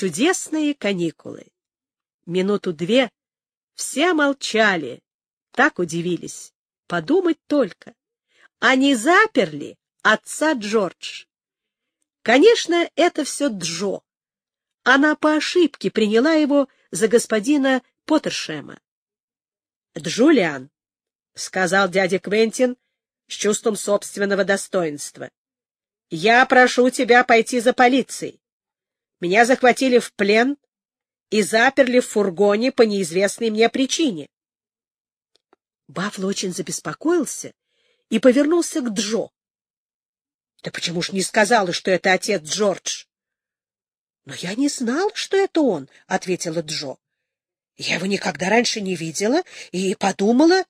Чудесные каникулы. Минуту-две все молчали, так удивились. Подумать только. Они заперли отца Джордж. Конечно, это все Джо. Она по ошибке приняла его за господина Поттершема. «Джулиан», — сказал дядя Квентин с чувством собственного достоинства, — «я прошу тебя пойти за полицией. Меня захватили в плен и заперли в фургоне по неизвестной мне причине». Баффло очень забеспокоился и повернулся к Джо. — Да почему ж не сказала, что это отец Джордж? — Но я не знал, что это он, — ответила Джо. — Я его никогда раньше не видела и подумала...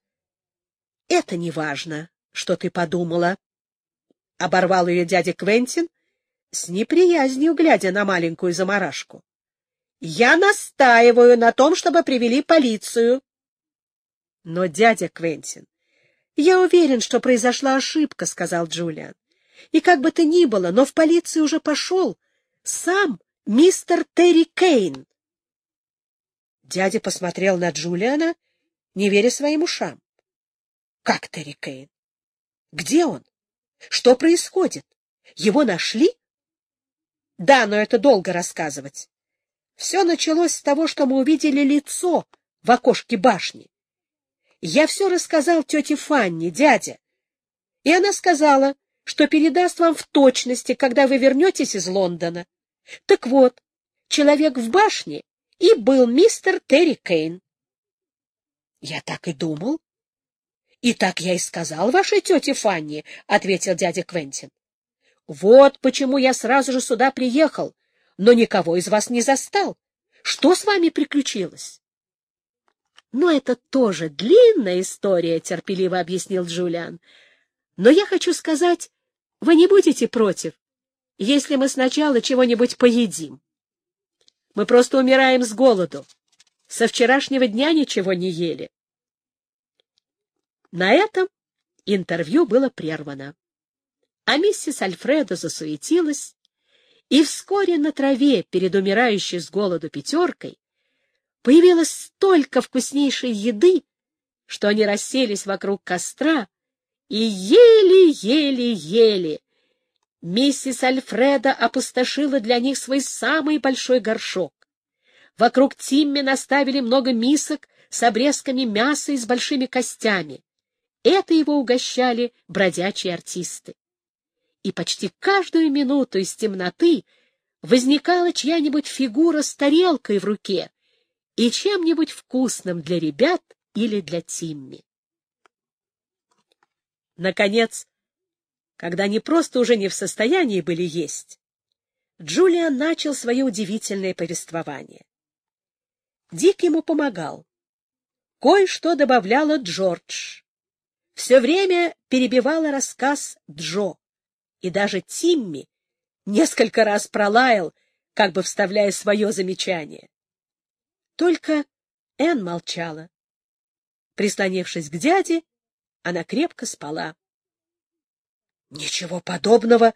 — Это не важно, что ты подумала, — оборвал ее дядя Квентин, с неприязнью глядя на маленькую заморашку. — Я настаиваю на том, чтобы привели полицию. — Но, дядя Квентин, я уверен, что произошла ошибка, — сказал Джулиан. И как бы то ни было, но в полицию уже пошел сам мистер Терри Кейн. Дядя посмотрел на Джулиана, не веря своим ушам. — Как Терри Кейн? Где он? Что происходит? Его нашли? — Да, но это долго рассказывать. Все началось с того, что мы увидели лицо в окошке башни. Я все рассказал тете Фанни, дядя. И она сказала, что передаст вам в точности, когда вы вернетесь из Лондона. Так вот, человек в башне и был мистер Терри Кейн. — Я так и думал. — И так я и сказал вашей тете Фанни, — ответил дядя Квентин. — Вот почему я сразу же сюда приехал, но никого из вас не застал. Что с вами приключилось? — Но это тоже длинная история, — терпеливо объяснил Джулиан. — Но я хочу сказать, вы не будете против, если мы сначала чего-нибудь поедим? Мы просто умираем с голоду. Со вчерашнего дня ничего не ели. На этом интервью было прервано. А миссис Альфредо засуетилась, и вскоре на траве перед умирающей с голоду пятеркой появилось столько вкуснейшей еды, что они расселись вокруг костра и ели-ели-ели. Миссис Альфреда опустошила для них свой самый большой горшок. Вокруг Тимми наставили много мисок с обрезками мяса и с большими костями. Это его угощали бродячие артисты. И почти каждую минуту из темноты возникала чья-нибудь фигура с тарелкой в руке и чем-нибудь вкусным для ребят или для Тимми. Наконец, когда они просто уже не в состоянии были есть, Джулиан начал свое удивительное повествование. Дик ему помогал. Кое-что добавляла Джордж. Все время перебивала рассказ Джо. И даже Тимми несколько раз пролаял, как бы вставляя свое замечание. Только Энн молчала. Прислонившись к дяде, она крепко спала. — Ничего подобного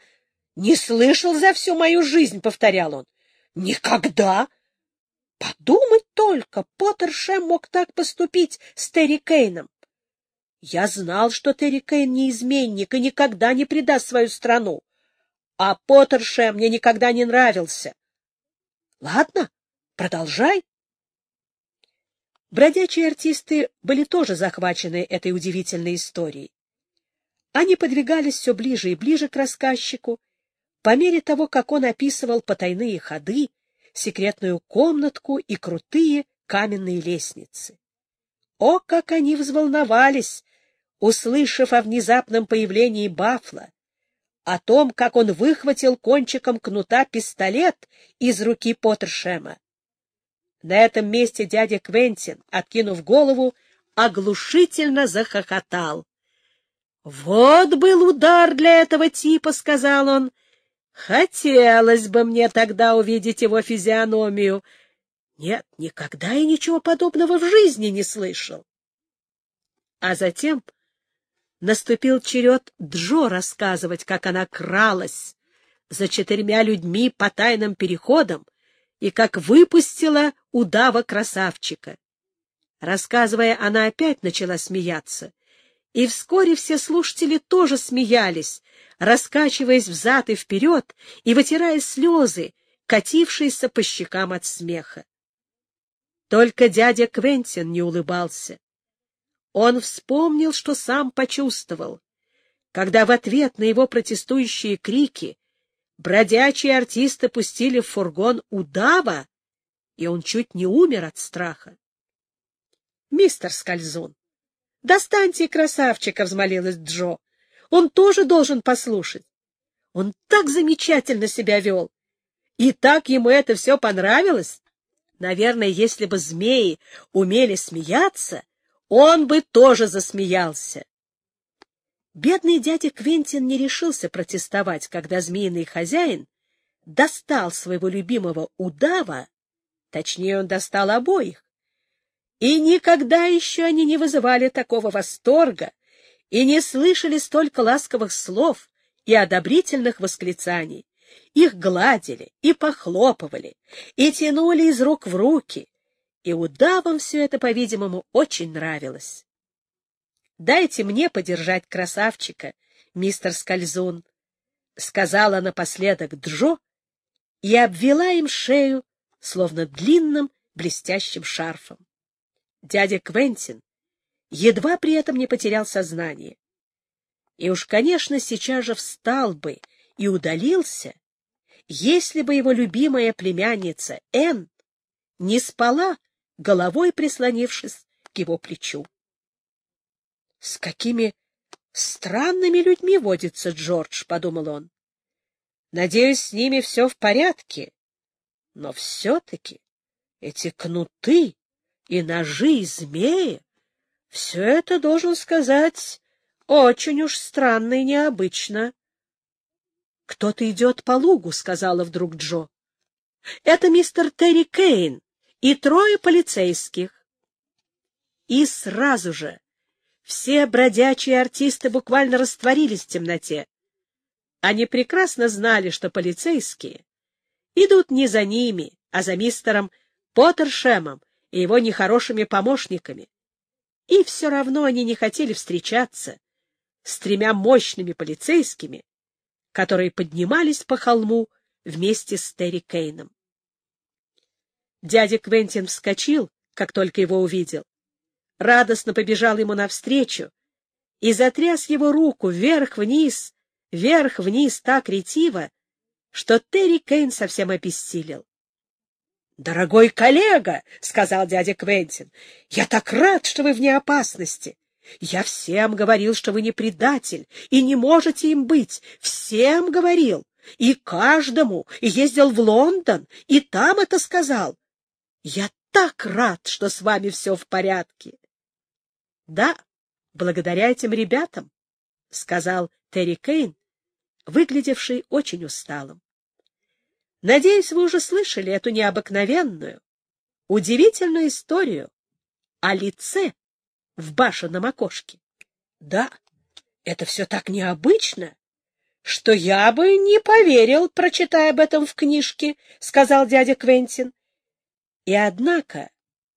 не слышал за всю мою жизнь, — повторял он. — Никогда! Подумать только, Поттершем мог так поступить с Терри Кейном. Я знал, что Терри Кейн не изменник и никогда не предаст свою страну. А Поттершем мне никогда не нравился. Ладно, продолжай. Бродячие артисты были тоже захвачены этой удивительной историей. Они подвигались все ближе и ближе к рассказчику, по мере того, как он описывал потайные ходы, секретную комнатку и крутые каменные лестницы. О, как они взволновались, услышав о внезапном появлении Бафла, о том, как он выхватил кончиком кнута пистолет из руки Поттершема. На этом месте дядя Квентин, откинув голову, оглушительно захохотал. — Вот был удар для этого типа, — сказал он. — Хотелось бы мне тогда увидеть его физиономию. Нет, никогда я ничего подобного в жизни не слышал. А затем наступил черед Джо рассказывать, как она кралась за четырьмя людьми по тайным переходам и как выпустила удава-красавчика. Рассказывая, она опять начала смеяться, и вскоре все слушатели тоже смеялись, раскачиваясь взад и вперед и вытирая слезы, катившиеся по щекам от смеха. Только дядя Квентин не улыбался. Он вспомнил, что сам почувствовал, когда в ответ на его протестующие крики бродячие артисты пустили в фургон удава, и он чуть не умер от страха. — Мистер Скользун, достаньте красавчика, — взмолилась Джо. — Он тоже должен послушать. Он так замечательно себя вел. И так ему это все понравилось. Наверное, если бы змеи умели смеяться, он бы тоже засмеялся. Бедный дядя Квентин не решился протестовать, когда змеиный хозяин достал своего любимого удава, точнее, он достал обоих. И никогда еще они не вызывали такого восторга и не слышали столько ласковых слов и одобрительных восклицаний. Их гладили и похлопывали, и тянули из рук в руки, и удавам все это, по-видимому, очень нравилось. Дайте мне подержать красавчика, мистер Скользун, — сказала напоследок Джо и обвела им шею, словно длинным блестящим шарфом. Дядя Квентин едва при этом не потерял сознание. И уж, конечно, сейчас же встал бы и удалился, если бы его любимая племянница Энн не спала, головой прислонившись к его плечу. С какими странными людьми водится Джордж, — подумал он. Надеюсь, с ними все в порядке. Но все-таки эти кнуты и ножи, и змеи — все это, должен сказать, очень уж странно и необычно. — Кто-то идет по лугу, — сказала вдруг Джо. — Это мистер Терри Кейн и трое полицейских. И сразу же все бродячие артисты буквально растворились в темноте. Они прекрасно знали, что полицейские идут не за ними, а за мистером Поттершемом и его нехорошими помощниками. И все равно они не хотели встречаться с тремя мощными полицейскими, которые поднимались по холму вместе с Терри Кейном. Дядя Квентин вскочил, как только его увидел радостно побежал ему навстречу и затряс его руку вверх-вниз, вверх-вниз так ретиво, что Терри Кейн совсем обессилел. — Дорогой коллега, — сказал дядя Квентин, — я так рад, что вы вне опасности. Я всем говорил, что вы не предатель и не можете им быть. Всем говорил. И каждому. И ездил в Лондон, и там это сказал. Я так рад, что с вами все в порядке. Да, благодаря этим ребятам, — сказал Терри Кейн, выглядевший очень усталым. Надеюсь, вы уже слышали эту необыкновенную, удивительную историю о лице в башенном окошке. Да, это все так необычно, что я бы не поверил, прочитая об этом в книжке, — сказал дядя Квентин. И однако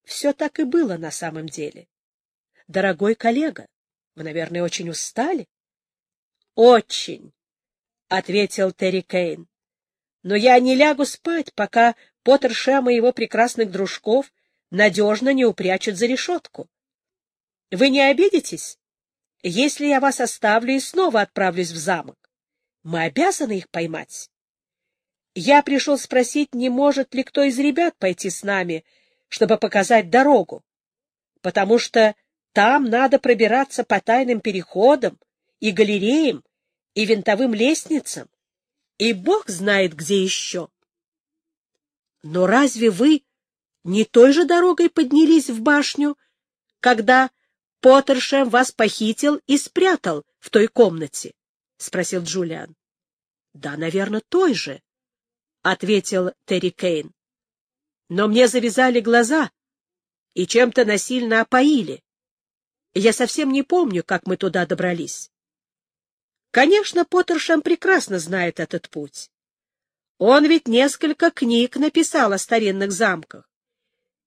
все так и было на самом деле. — Дорогой коллега, вы, наверное, очень устали? — Очень, — ответил Терри Кейн. — Но я не лягу спать, пока Поттершем и его прекрасных дружков надежно не упрячут за решетку. Вы не обидитесь, если я вас оставлю и снова отправлюсь в замок? Мы обязаны их поймать. Я пришел спросить, не может ли кто из ребят пойти с нами, чтобы показать дорогу, потому что там надо пробираться по тайным переходам и галереям, и винтовым лестницам, и бог знает где еще. Но разве вы не той же дорогой поднялись в башню, когда Поттершем вас похитил и спрятал в той комнате? — спросил Джулиан. — Да, наверное, той же, — ответил Терри Кейн. — Но мне завязали глаза и чем-то насильно опоили. Я совсем не помню, как мы туда добрались. Конечно, Поттершем прекрасно знает этот путь. Он ведь несколько книг написал о старинных замках.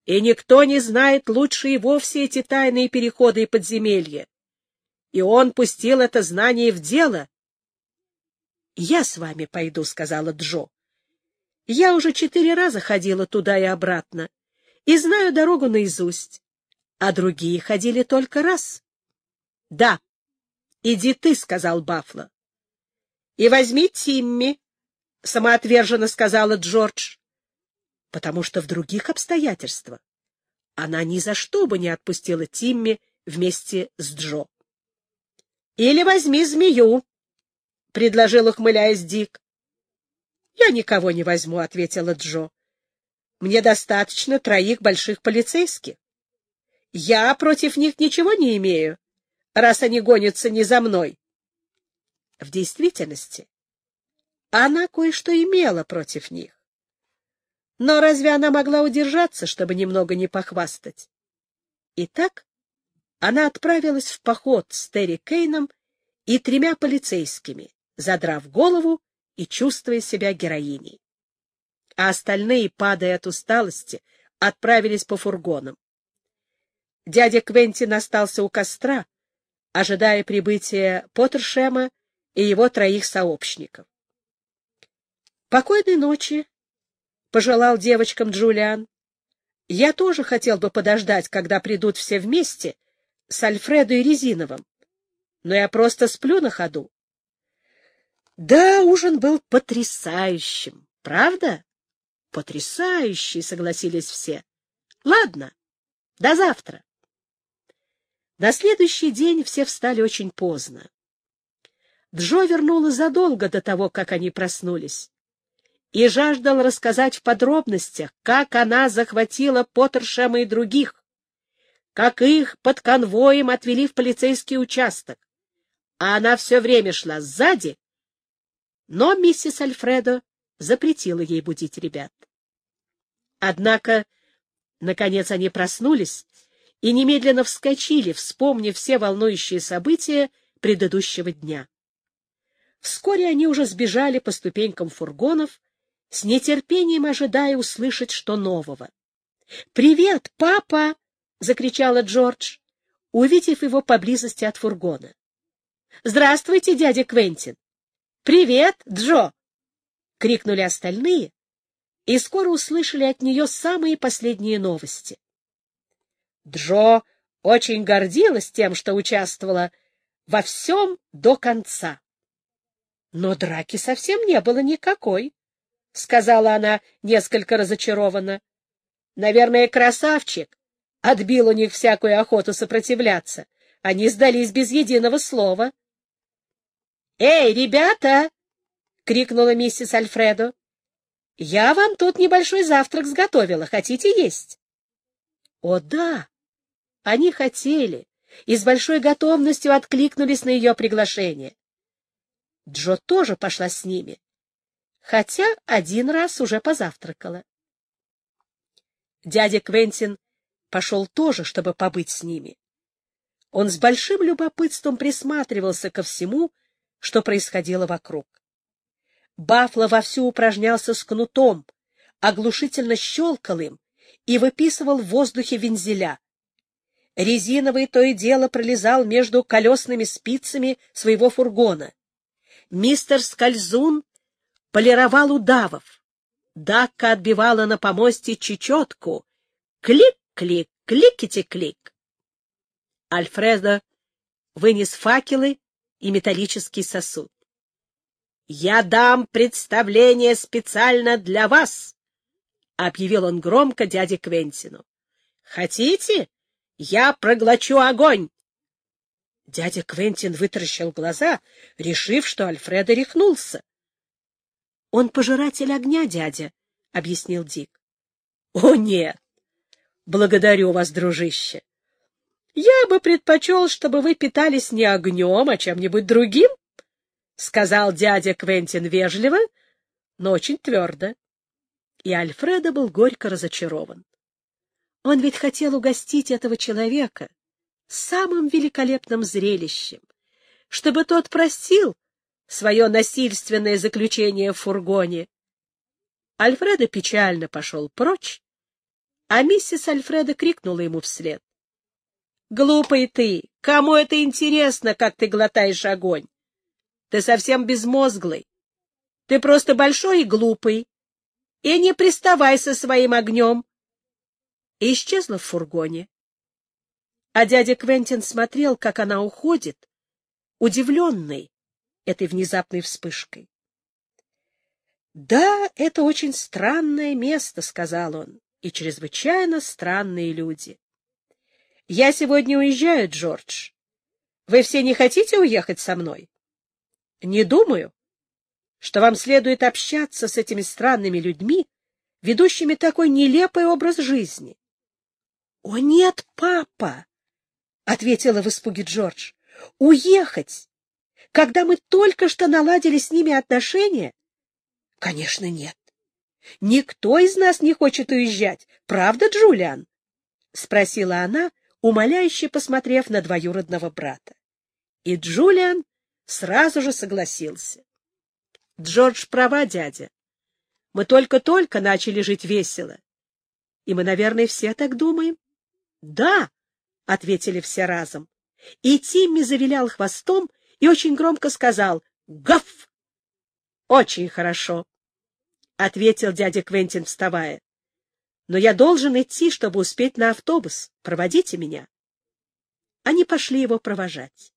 И никто не знает лучше его все эти тайные переходы и подземелья. И он пустил это знание в дело. — Я с вами пойду, — сказала Джо. — Я уже четыре раза ходила туда и обратно, и знаю дорогу наизусть, а другие ходили только раз. — Да, иди ты, — сказал Бафло. — И возьми Тимми, — самоотверженно сказала Джордж потому что в других обстоятельствах она ни за что бы не отпустила Тимми вместе с Джо. — Или возьми змею, — предложил, ухмыляясь Дик. — Я никого не возьму, — ответила Джо. — Мне достаточно троих больших полицейских. Я против них ничего не имею, раз они гонятся не за мной. В действительности, она кое-что имела против них. Но разве она могла удержаться, чтобы немного не похвастать? Итак, она отправилась в поход с Терри Кейном и тремя полицейскими, задрав голову и чувствуя себя героиней. А остальные, падая от усталости, отправились по фургонам. Дядя Квентин остался у костра, ожидая прибытия Поттершема и его троих сообщников. Покойной ночи — пожелал девочкам Джулиан. Я тоже хотел бы подождать, когда придут все вместе с Альфредо и Резиновым. Но я просто сплю на ходу. Да, ужин был потрясающим, правда? Потрясающий, согласились все. Ладно, до завтра. На следующий день все встали очень поздно. Джо вернула задолго до того, как они проснулись и жаждал рассказать в подробностях, как она захватила Поттершема и других, как их под конвоем отвели в полицейский участок, а она все время шла сзади, но миссис Альфредо запретила ей будить ребят. Однако, наконец, они проснулись и немедленно вскочили, вспомнив все волнующие события предыдущего дня. Вскоре они уже сбежали по ступенькам фургонов, с нетерпением ожидая услышать что нового. «Привет, папа!» — закричала Джордж, увидев его поблизости от фургона. «Здравствуйте, дядя Квентин!» «Привет, Джо!» — крикнули остальные, и скоро услышали от нее самые последние новости. Джо очень гордилась тем, что участвовала во всем до конца. Но драки совсем не было никакой. — сказала она несколько разочарованно. — Наверное, красавчик отбил у них всякую охоту сопротивляться. Они сдались без единого слова. — Эй, ребята! — крикнула миссис Альфредо. — Я вам тут небольшой завтрак сготовила. Хотите есть? — О, да! Они хотели и с большой готовностью откликнулись на ее приглашение. Джо тоже пошла с ними хотя один раз уже позавтракала. Дядя Квентин пошел тоже, чтобы побыть с ними. Он с большим любопытством присматривался ко всему, что происходило вокруг. Бафло вовсю упражнялся с кнутом, оглушительно щелкал им и выписывал в воздухе вензеля. Резиновый то и дело пролезал между колесными спицами своего фургона. Мистер Скользун полировал удавов. Дакка отбивала на помосте чечетку. Клик-клик, кликите-клик. Альфредо вынес факелы и металлический сосуд. — Я дам представление специально для вас, — объявил он громко дяде Квентину. — Хотите? Я проглочу огонь. Дядя Квентин вытаращил глаза, решив, что Альфредо рехнулся. — Он пожиратель огня, дядя, — объяснил Дик. — О, нет! Благодарю вас, дружище. Я бы предпочел, чтобы вы питались не огнем, а чем-нибудь другим, — сказал дядя Квентин вежливо, но очень твердо. И Альфредо был горько разочарован. Он ведь хотел угостить этого человека самым великолепным зрелищем, чтобы тот простил свое насильственное заключение в фургоне Альфредо печально пошел прочь, а миссис Альфреда крикнула ему вслед. — Глупый ты! Кому это интересно, как ты глотаешь огонь? Ты совсем безмозглый. Ты просто большой и глупый. И не приставай со своим огнем. И исчезла в фургоне. А дядя Квентин смотрел, как она уходит, удивленный этой внезапной вспышкой. «Да, это очень странное место», — сказал он, — «и чрезвычайно странные люди». «Я сегодня уезжаю, Джордж. Вы все не хотите уехать со мной?» «Не думаю, что вам следует общаться с этими странными людьми, ведущими такой нелепый образ жизни». «О, нет, папа!» — ответила в испуге Джордж. «Уехать, когда мы только что наладили с ними отношения, — Конечно, нет. Никто из нас не хочет уезжать. Правда, Джулиан? — спросила она, умоляюще посмотрев на двоюродного брата. И Джулиан сразу же согласился. — Джордж права, дядя. Мы только-только начали жить весело. И мы, наверное, все так думаем. — Да, — ответили все разом. И Тимми завилял хвостом и очень громко сказал «Гав!» — Очень хорошо, — ответил дядя Квентин, вставая. — Но я должен идти, чтобы успеть на автобус. Проводите меня. Они пошли его провожать.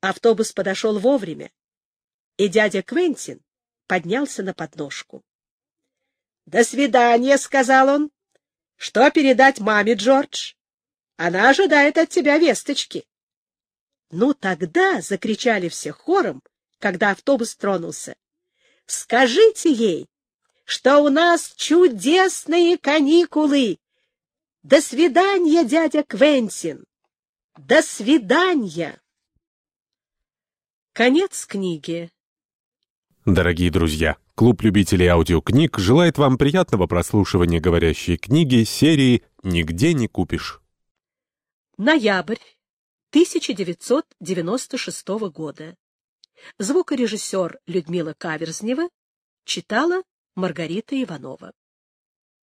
Автобус подошел вовремя, и дядя Квентин поднялся на подножку. — До свидания, — сказал он. — Что передать маме, Джордж? Она ожидает от тебя весточки. — Ну тогда, — закричали все хором, когда автобус тронулся, Скажите ей, что у нас чудесные каникулы. До свидания, дядя Квентин. До свидания. Конец книги. Дорогие друзья, клуб любителей аудиокниг желает вам приятного прослушивания говорящей книги серии «Нигде не купишь». Ноябрь 1996 года. Звукорежиссер Людмила Каверзнева читала Маргарита Иванова.